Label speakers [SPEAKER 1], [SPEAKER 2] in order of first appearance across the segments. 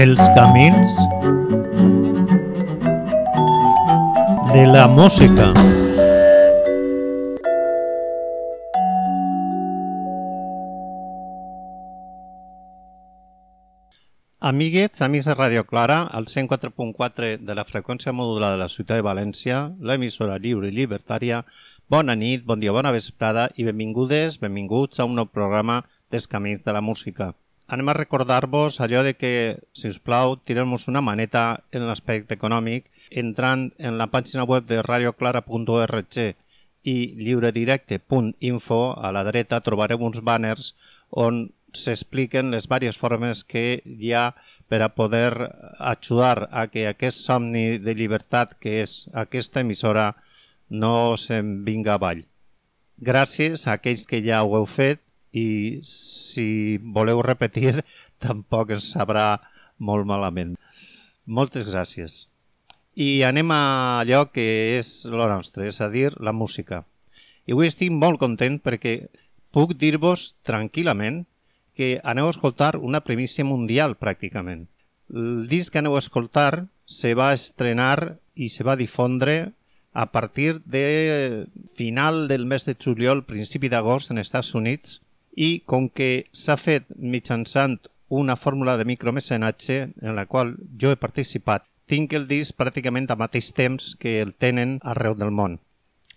[SPEAKER 1] Els camins de la música. Amiguets, amics de Radio Clara, al 104.4 de la freqüència modulada de la ciutat de València, l'emissora lliure i llibertària, bona nit, bon dia, bona vesprada i benvingudes, benvinguts a un nou programa dels Camins de la Música. Anem a recordar-vos allò de que, si us plau, tirem-nos una maneta en l'aspecte econòmic entrant en la pàgina web de radioclara.org i lliuredirecte.info a la dreta trobareu uns banners on s'expliquen les diverses formes que hi ha per a poder ajudar a que aquest somni de llibertat que és aquesta emissora no se'n vinga avall. Gràcies a aquells que ja ho heu fet i si voleu repetir tampoc ens sabrà molt malament. Moltes gràcies. I anem a allò que és lo nostre, és a dir, la música. I avui estic molt content perquè puc dir-vos tranquil·lament que aneu a escoltar una primícia mundial, pràcticament. El disc que aneu a escoltar se va estrenar i se va difondre a partir de final del mes de juliol, principi d'agost, en Estats Units, i com que s'ha fet mitjançant una fórmula de micromecenatge en la qual jo he participat, tinc el disc pràcticament al mateix temps que el tenen arreu del món.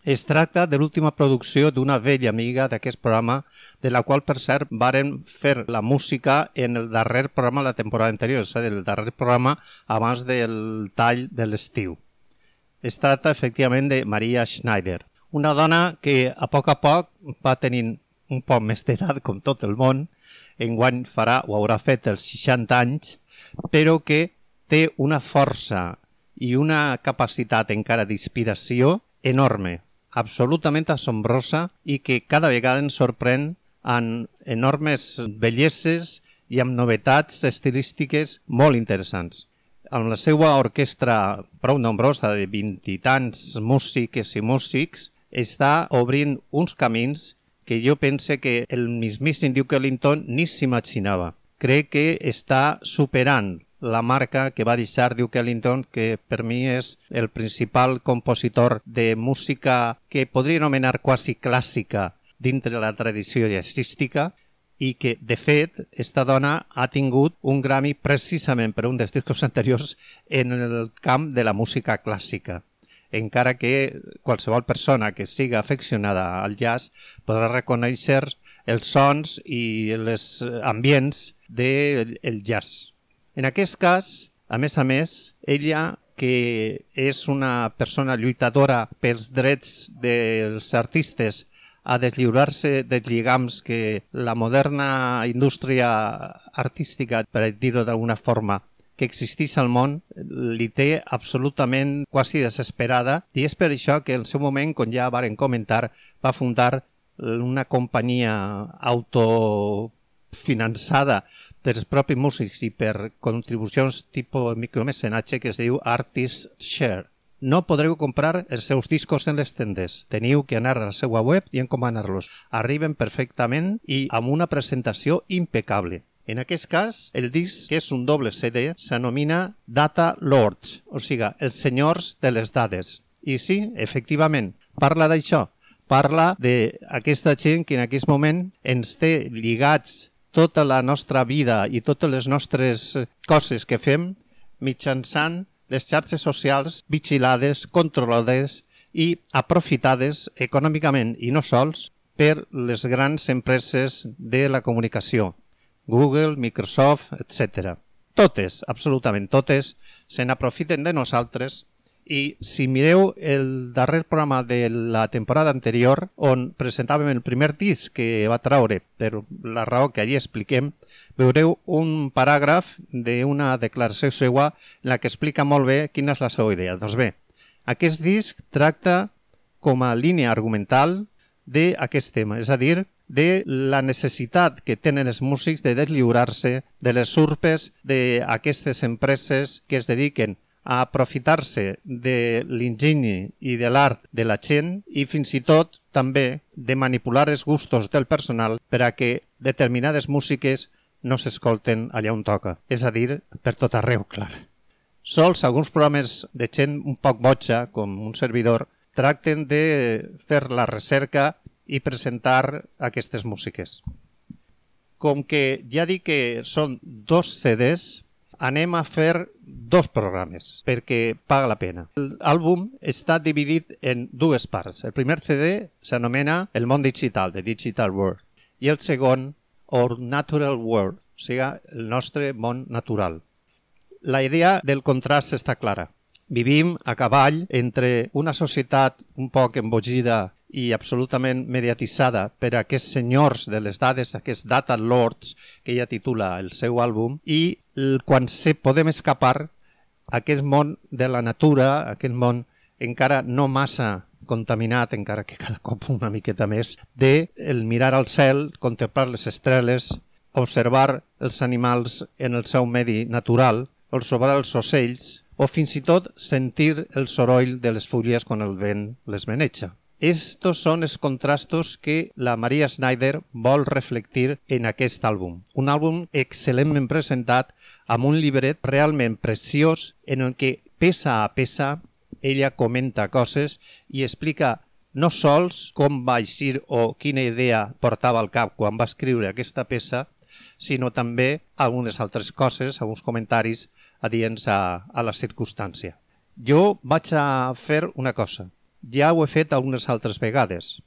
[SPEAKER 1] Es tracta de l'última producció d'una vella amiga d'aquest programa, de la qual, per cert, varen fer la música en el darrer programa la temporada anterior, és a dir, el darrer programa abans del tall de l'estiu. Es tracta, efectivament, de Maria Schneider, una dona que a poc a poc va tenint un poc més d'edat, com tot el món, enguany farà o haurà fet els 60 anys, però que té una força i una capacitat encara d'inspiració enorme absolutament assombrosa i que cada vegada ens sorprèn amb enormes belleses i amb novetats estilístiques molt interessants. Amb la seva orquestra prou nombrosa de vint i tants músiques i músics, està obrint uns camins que jo pense que el mismíssim Duke Ellington ni s'imaginava. Crec que està superant la marca que va deixar Duke Ellington, que per mi és el principal compositor de música que podria anomenar quasi clàssica dintre la tradició jazzística i que, de fet, esta dona ha tingut un Grammy precisament per un dels discos anteriors en el camp de la música clàssica encara que qualsevol persona que siga afeccionada al jazz podrà reconèixer els sons i els ambients del jazz. En aquest cas, a més a més, ella que és una persona lluitadora pels drets dels artistes a deslliurar-se dels lligams que la moderna indústria artística, per dir-ho d'alguna forma, que existeix al món, li té absolutament quasi desesperada i és per això que en el seu moment, com ja varen comentar, va fundar una companyia autofinançada dels propis músics i per contribucions tipus micromecenatge que es diu Artist Share. No podreu comprar els seus discos en les tendes. Teniu que anar a la seva web i encomanar-los. Arriben perfectament i amb una presentació impecable. En aquest cas, el disc, que és un doble CD, s'anomina Data Lords, o sigui, els senyors de les dades. I sí, efectivament, parla d'això. Parla d'aquesta gent que en aquest moment ens té lligats tota la nostra vida i totes les nostres coses que fem mitjançant les xarxes socials vigilades, controlades i aprofitades econòmicament i no sols per les grans empreses de la comunicació, Google, Microsoft, etc. Totes, absolutament totes, se n'aprofiten de nosaltres i si mireu el darrer programa de la temporada anterior, on presentàvem el primer disc que va traure, per la raó que allí expliquem, veureu un paràgraf d'una declaració seva en la que explica molt bé quina és la seva idea. Doncs bé, aquest disc tracta com a línia argumental d'aquest tema, és a dir, de la necessitat que tenen els músics de deslliurar-se de les urpes d'aquestes empreses que es dediquen a aprofitar-se de l'ingeni i de l'art de la gent i fins i tot també de manipular els gustos del personal per a que determinades músiques no s'escolten allà on toca, és a dir, per tot arreu, clar. Sols alguns programes de gent un poc boja, com un servidor, tracten de fer la recerca i presentar aquestes músiques. Com que ja dic que són dos CDs, anem a fer dos programes perquè paga la pena. L'àlbum està dividit en dues parts. El primer CD s'anomena El món digital, The Digital World, i el segon, Our Natural World, o sigui, el nostre món natural. La idea del contrast està clara. Vivim a cavall entre una societat un poc embogida i absolutament mediatitzada per aquests senyors de les dades, aquests data lords que ja titula el seu àlbum, i quan se podem escapar aquest món de la natura, aquest món encara no massa contaminat, encara que cada cop una miqueta més, de el mirar al cel, contemplar les estrelles, observar els animals en el seu medi natural, observar els ocells o fins i tot sentir el soroll de les fulles quan el vent les meneja. Estos són els contrastos que la Maria Schneider vol reflectir en aquest àlbum. Un àlbum excel·lentment presentat amb un llibret realment preciós en el que peça a peça ella comenta coses i explica no sols com va eixir o quina idea portava al cap quan va escriure aquesta peça, sinó també algunes altres coses, alguns comentaris adients a, a la circumstància. Jo vaig a fer una cosa ja ho he fet algunes altres vegades.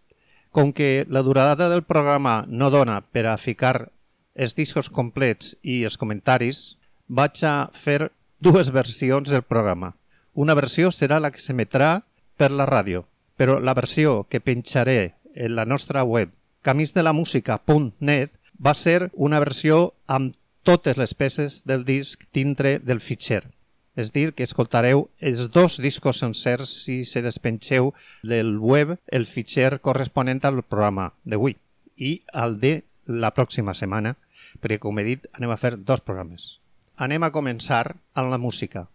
[SPEAKER 1] Com que la durada del programa no dona per a ficar els discos complets i els comentaris, vaig a fer dues versions del programa. Una versió serà la que s'emetrà per la ràdio, però la versió que penjaré en la nostra web camisdelamusica.net va ser una versió amb totes les peces del disc dintre del fitxer és dir, que escoltareu els dos discos sencers si se despenxeu del web el fitxer corresponent al programa d'avui i al de la pròxima setmana, perquè, com he dit, anem a fer dos programes. Anem a començar amb la música.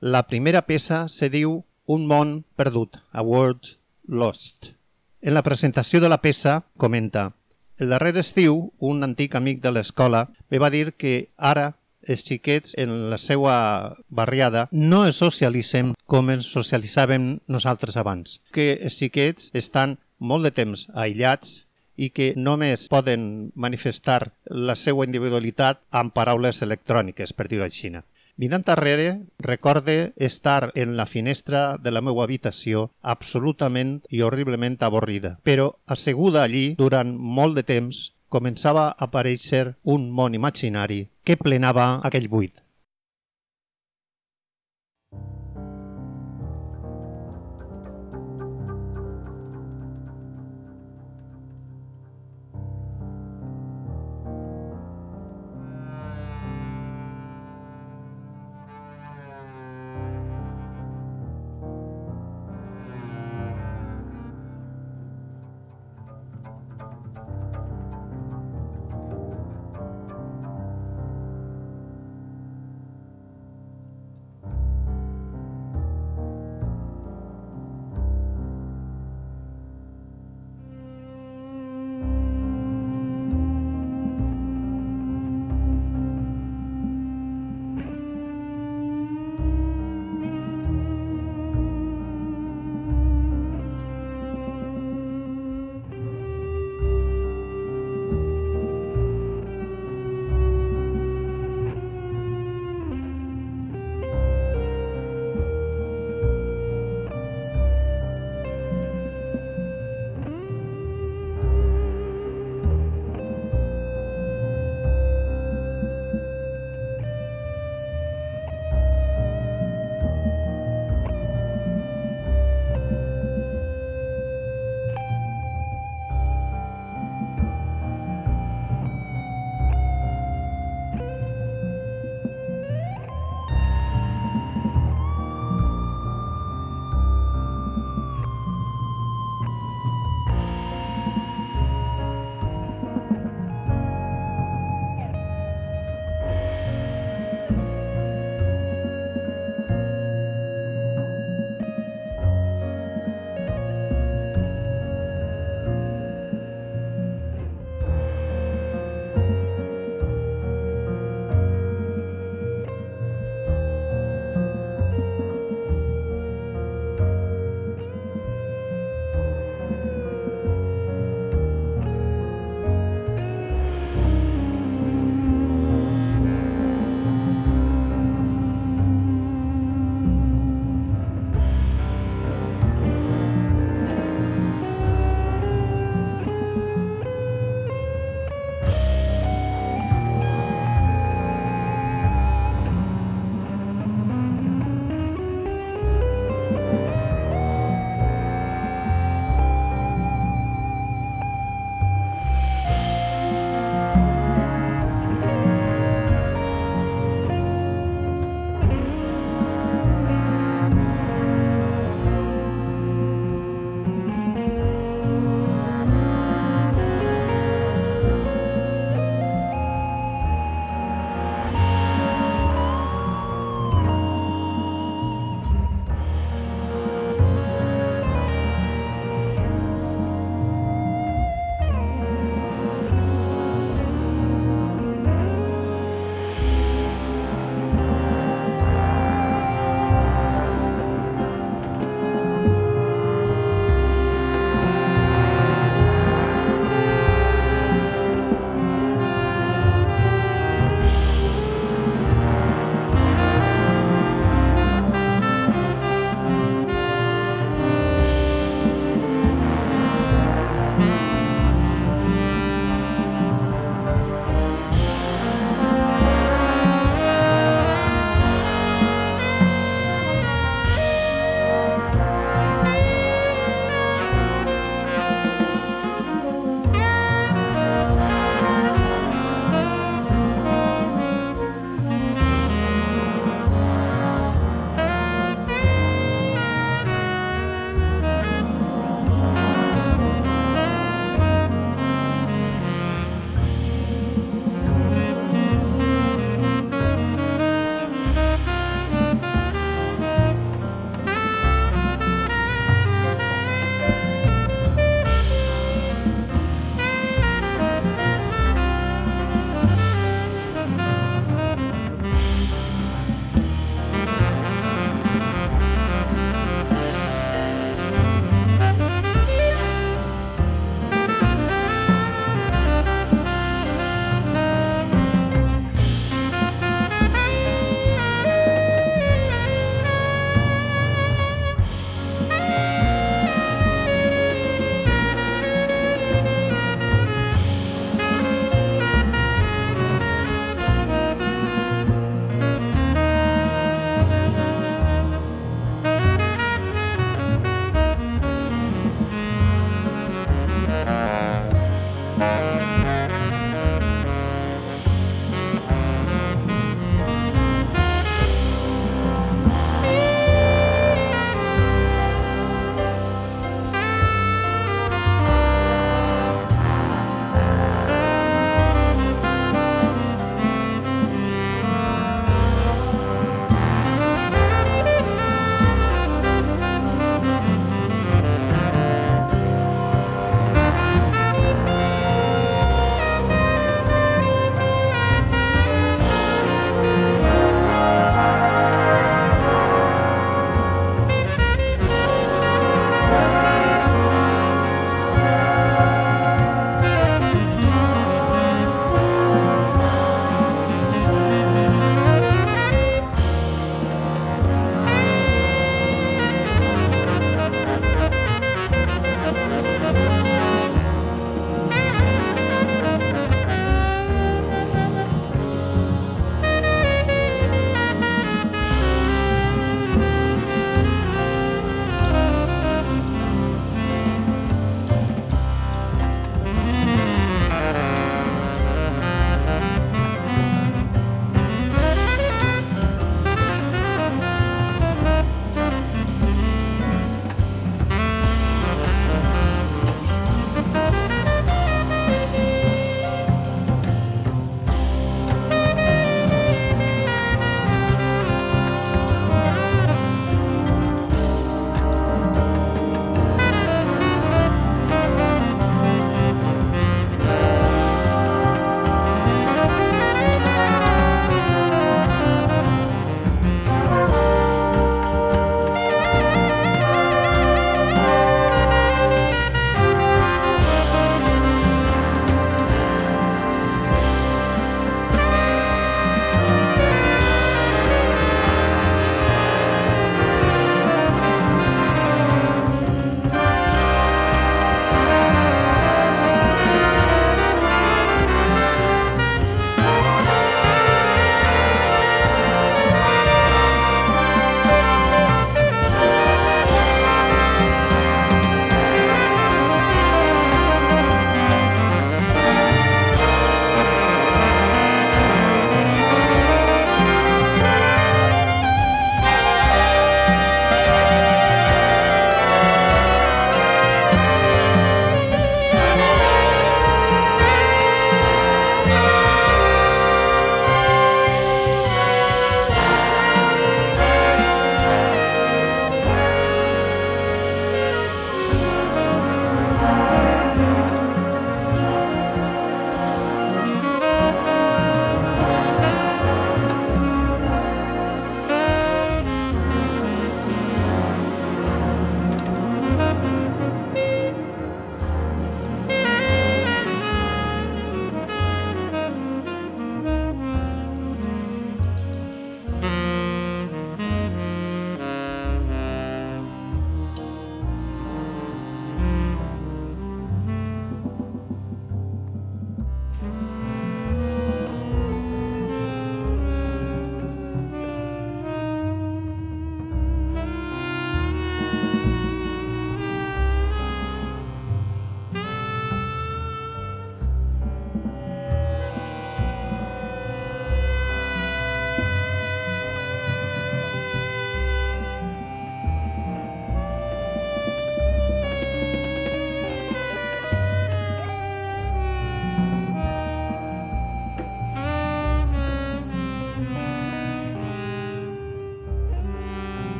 [SPEAKER 1] La primera peça se diu Un món perdut, A World Lost. En la presentació de la peça comenta El darrer estiu, un antic amic de l'escola me va dir que ara els xiquets en la seva barriada no es socialitzem com ens socialitzàvem nosaltres abans. Que els xiquets estan molt de temps aïllats i que només poden manifestar la seva individualitat amb paraules electròniques, per dir-ho així. Mirant darrere, recorde estar en la finestra de la meva habitació absolutament i horriblement avorrida, però asseguda allí durant molt de temps començava a aparèixer un món imaginari que plenava aquell buit.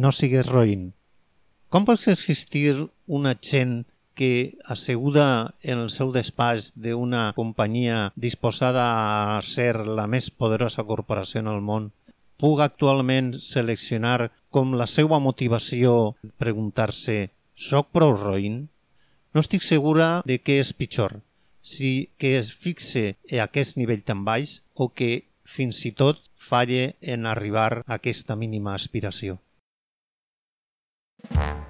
[SPEAKER 1] No sigues roïn. Com pot existir una gent que, asseguda en el seu despatx d'una companyia disposada a ser la més poderosa corporació en el món, puga actualment seleccionar com la seva motivació preguntar-se «Soc prou roïn?» No estic segura de què és pitjor, si que es fixe a aquest nivell tan baix o que fins i tot falle en arribar a aquesta mínima aspiració.
[SPEAKER 2] you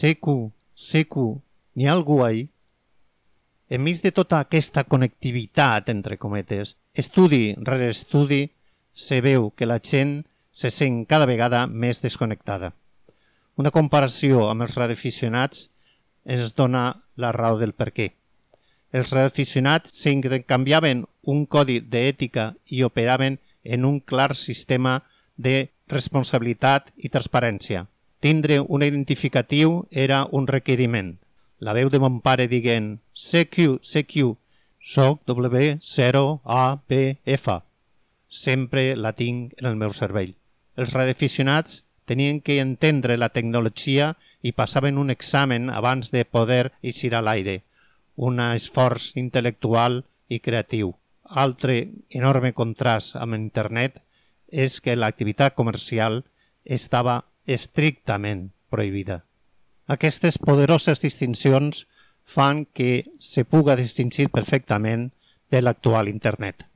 [SPEAKER 1] secu, secu, n'hi ha algú ahí? Enmig de tota aquesta connectivitat, entre cometes, estudi rere estudi, se veu que la gent se sent cada vegada més desconnectada. Una comparació amb els radioaficionats ens dona la raó del per què. Els radioaficionats s'intercanviaven un codi d'ètica i operaven en un clar sistema de responsabilitat i transparència. Tindre un identificatiu era un requeriment. La veu de mon pare dient CQ, CQ, soc W0ABF. Sempre la tinc en el meu cervell. Els radioaficionats tenien que entendre la tecnologia i passaven un examen abans de poder eixir a l'aire. Un esforç intel·lectual i creatiu. Altre enorme contrast amb internet és que l'activitat comercial estava estrictament prohibida. Aquestes poderoses distincions fan que se puga distingir perfectament de l'actual internet.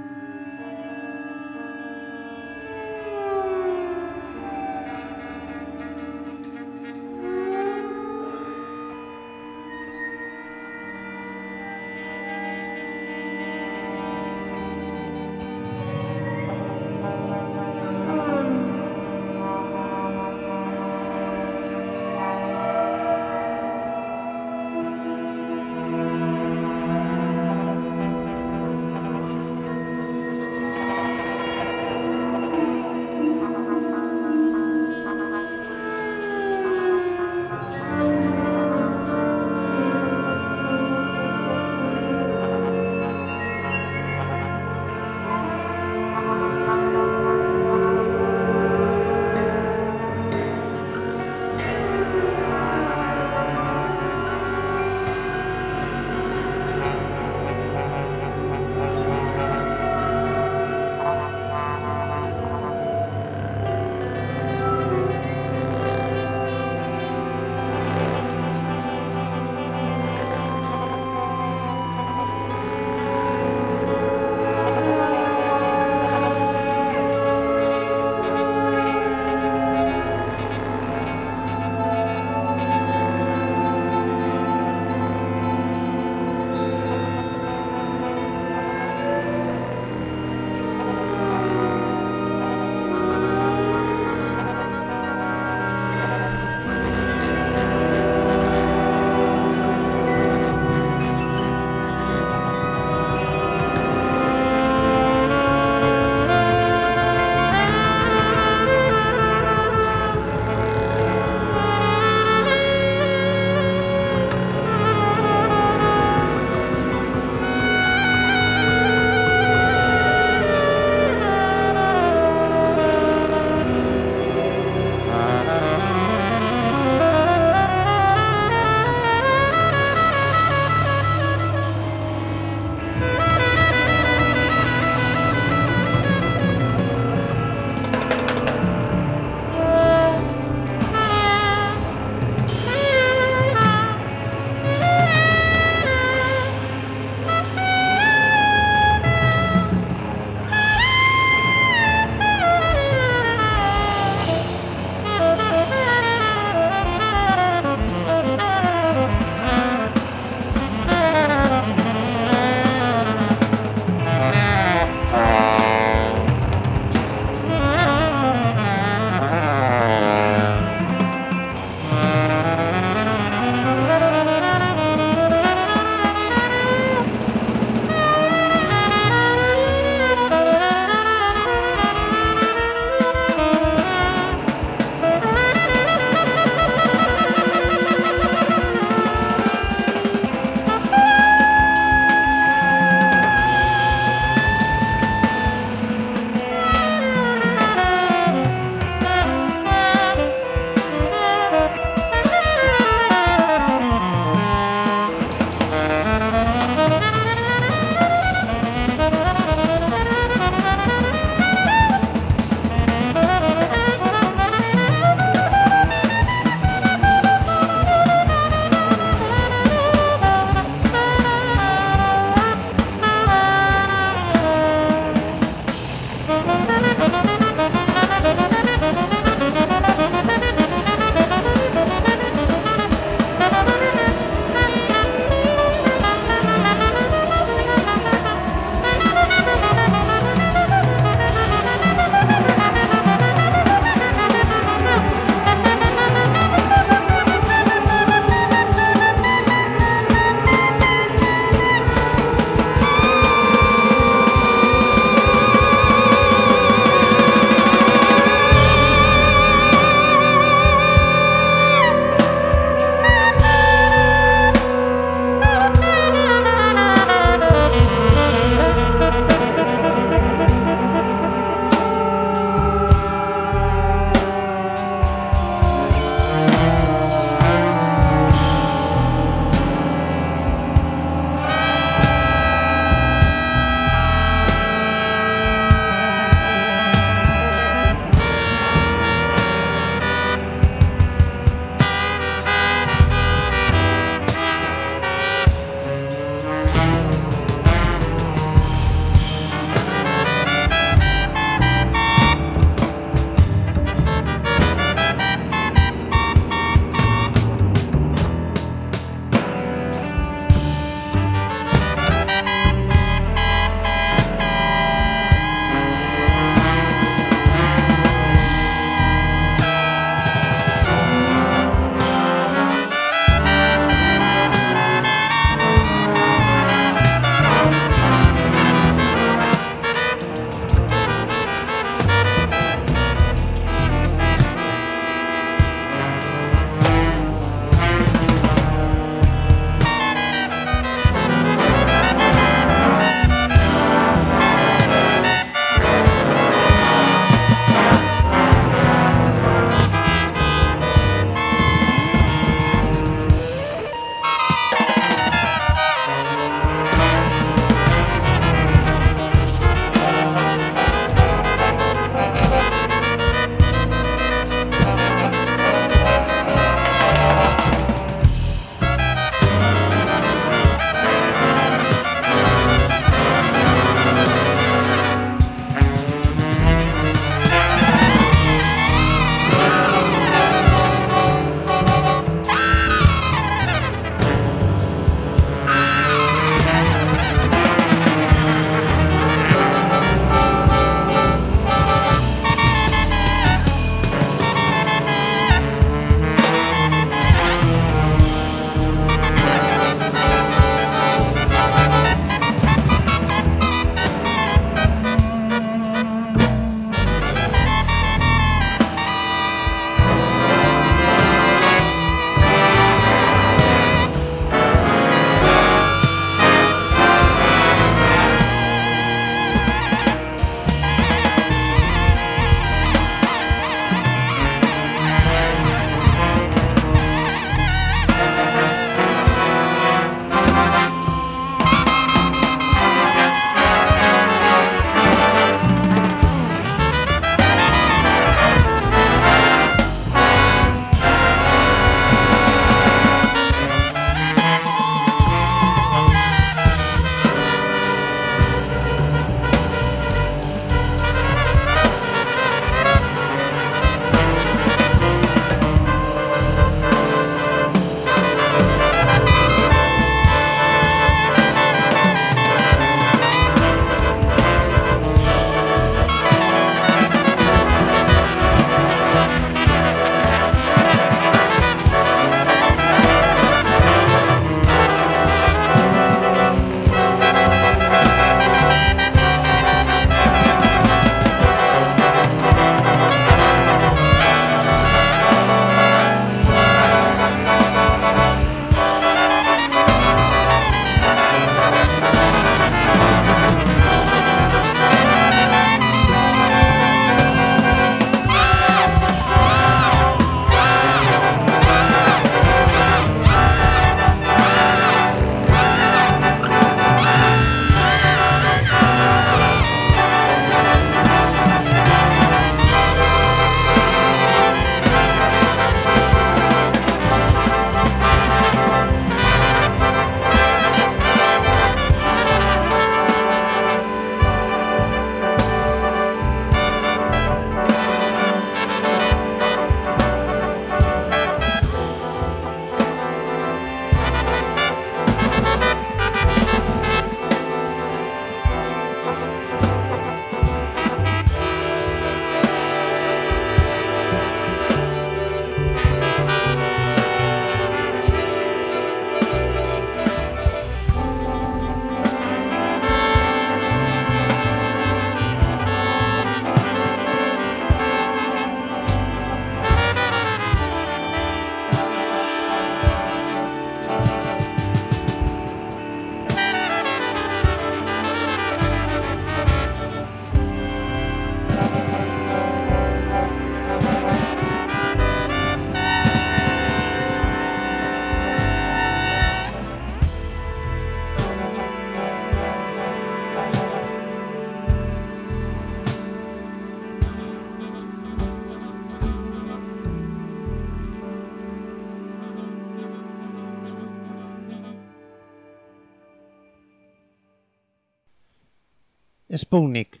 [SPEAKER 1] Sputnik.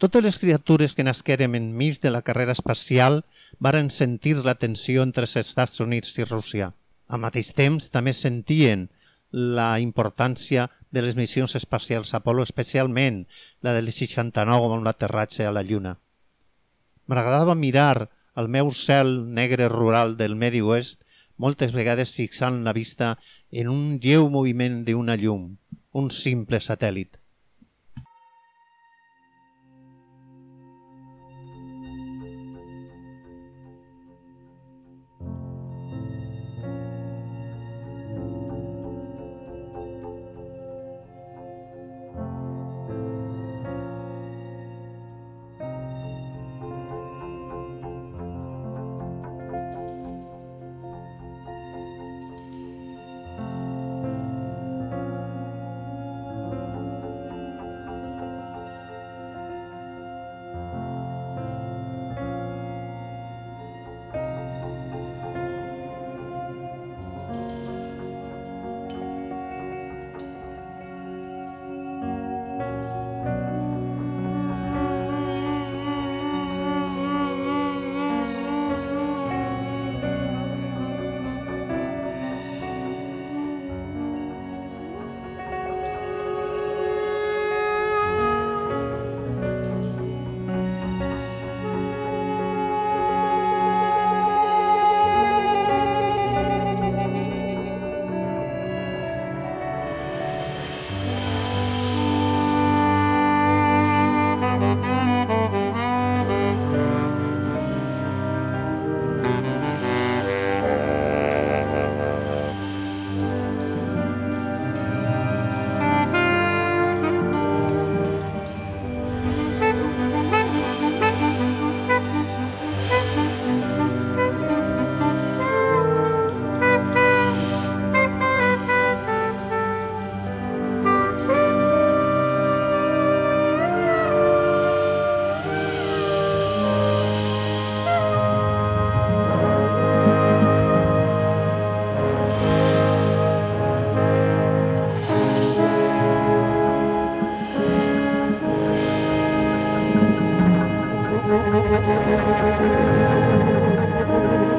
[SPEAKER 1] Totes les criatures que nasquerem enmig de la carrera espacial varen sentir la tensió entre els Estats Units i Rússia. Al mateix temps també sentien la importància de les missions espacials Apolo, especialment la del 69 amb l'aterratge a la Lluna. M'agradava mirar el meu cel negre rural del Medi Oest, moltes vegades fixant la vista en un lleu moviment d'una llum, un simple satèl·lit. Thank you.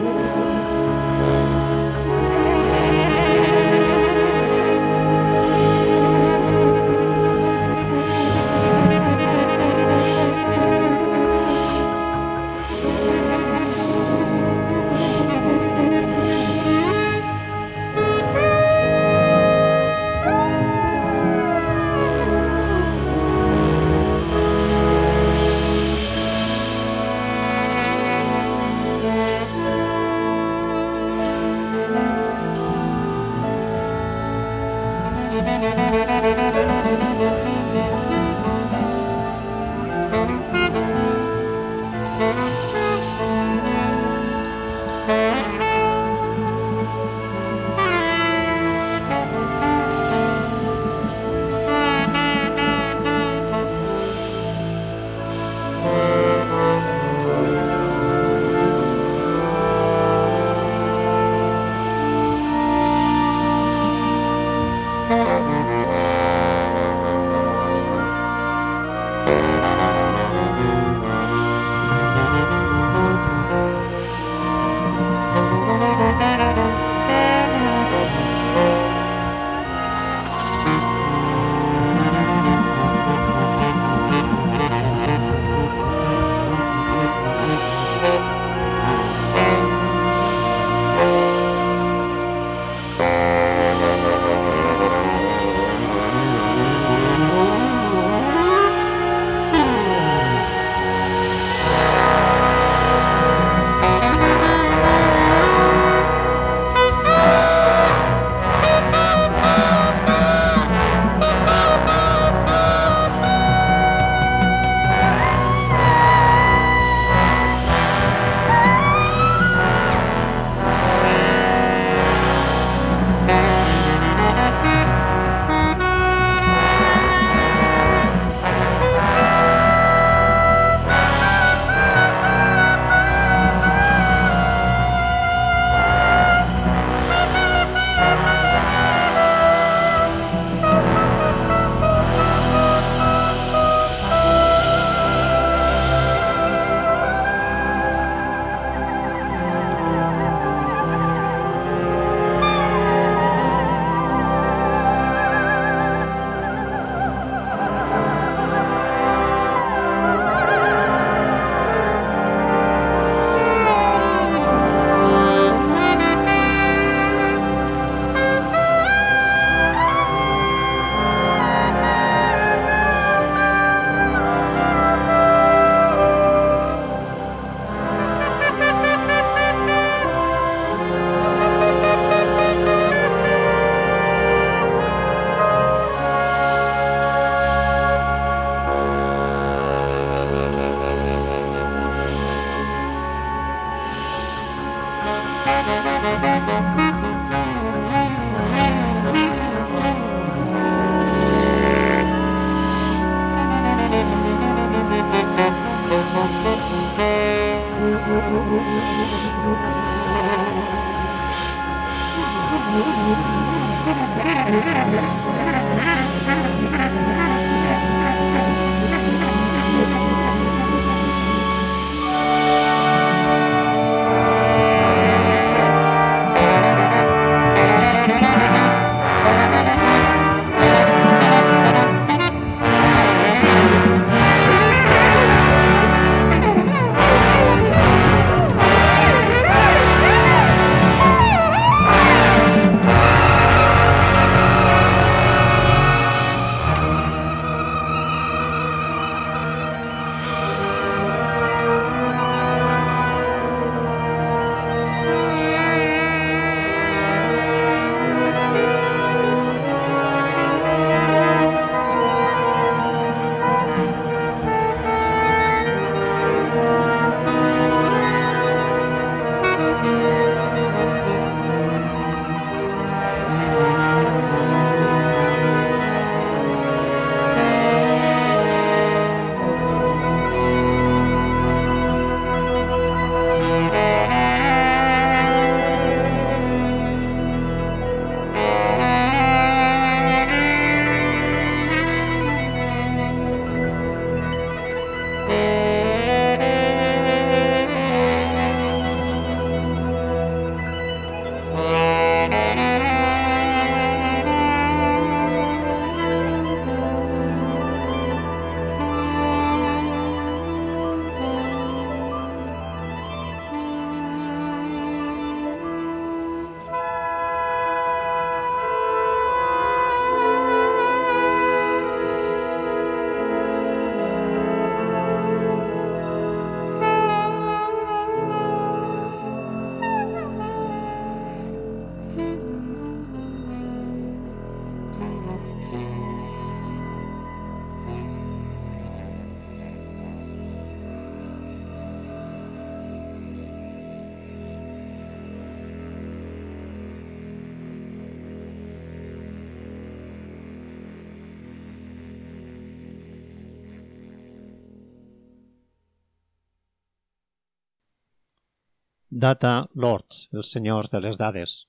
[SPEAKER 1] Data Lords, els senyors de les dades.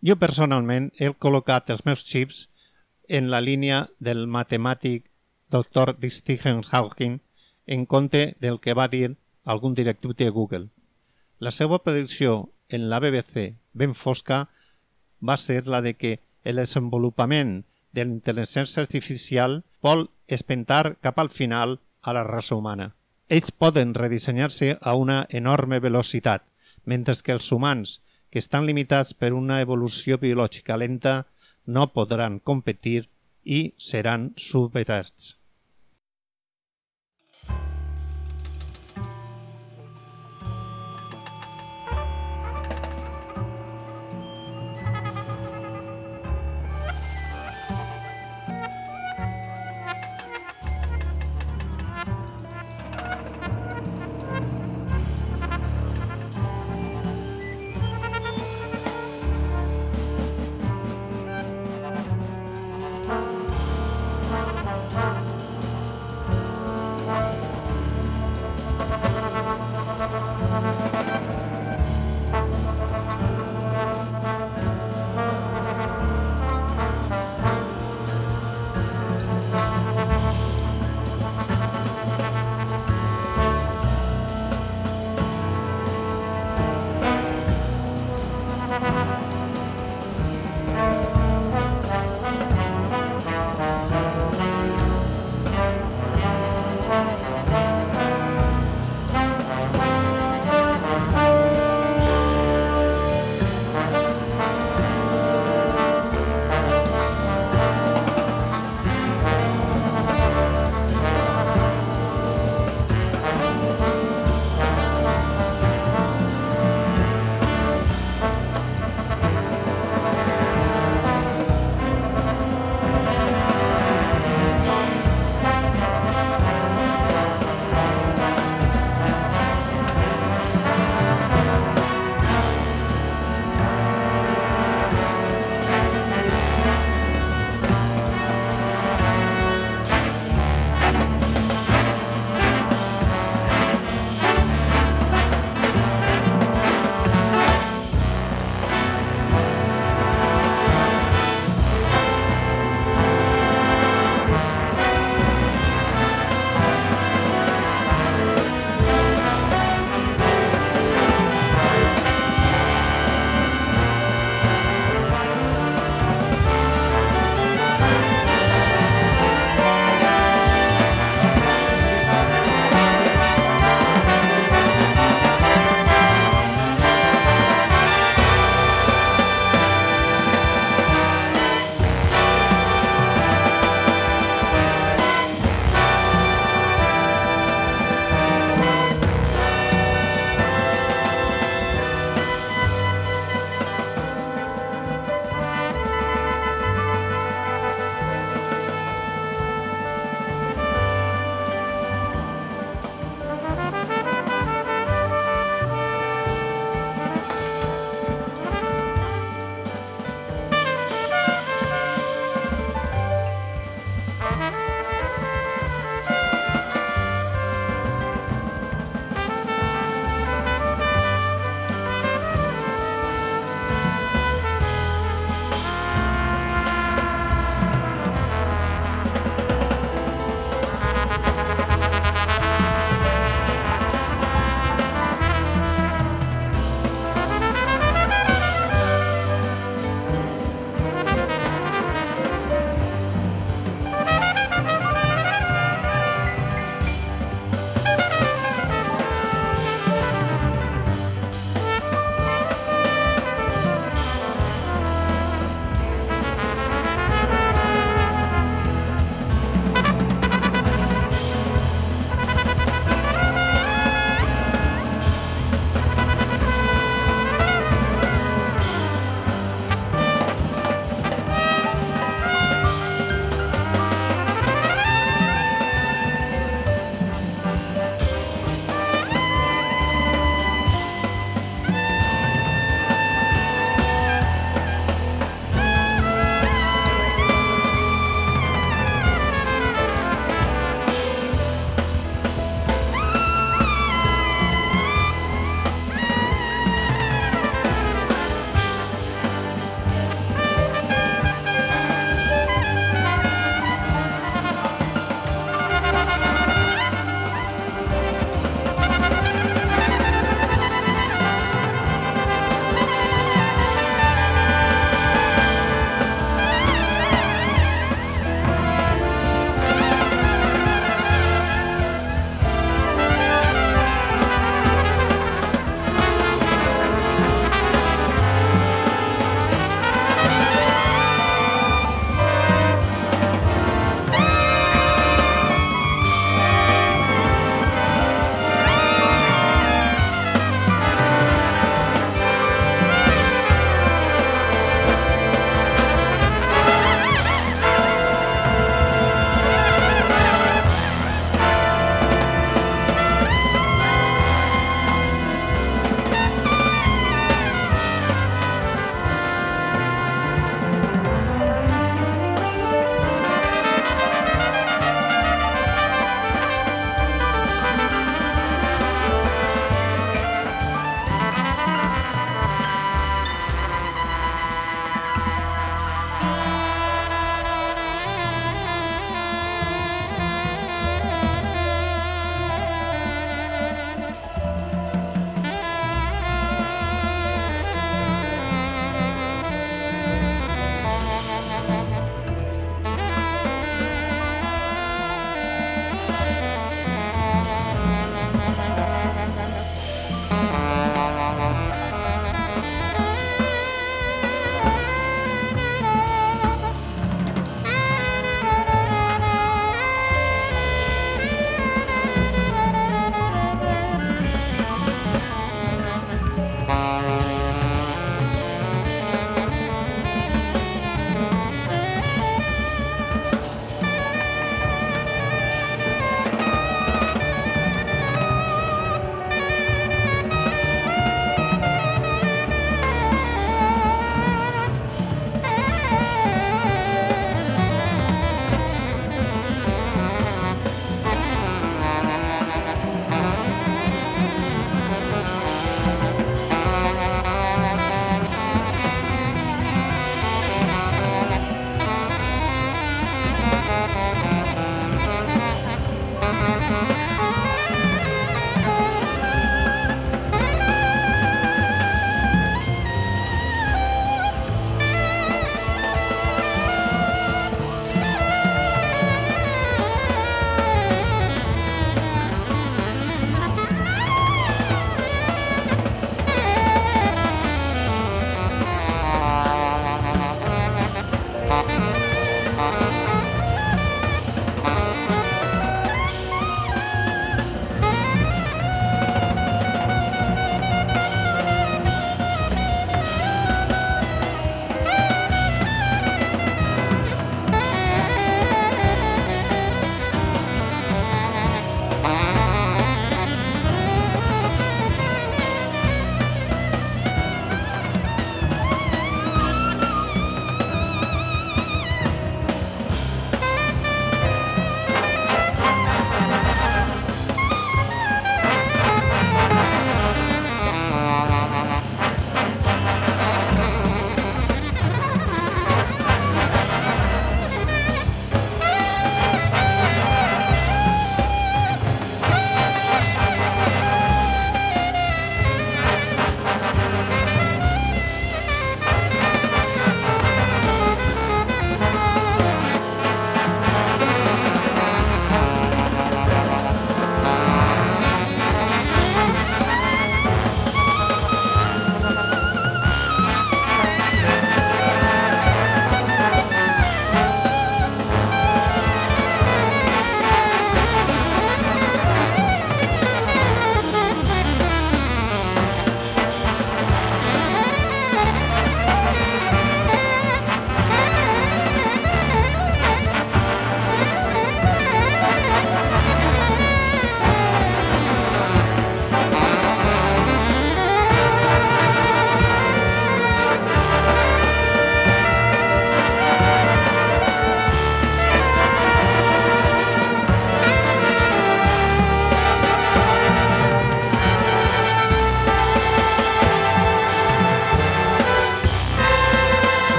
[SPEAKER 1] Jo personalment he col·locat els meus xips en la línia del matemàtic Dr. Stephen Hawking en compte del que va dir algun directiu de Google. La seva predicció en la BBC ben fosca va ser la de que el desenvolupament de la intel·ligència artificial vol espentar cap al final a la raça humana. Ells poden redissenyar-se a una enorme velocitat, mentre que els humans, que estan limitats per una evolució biològica lenta, no podran competir i seran superats.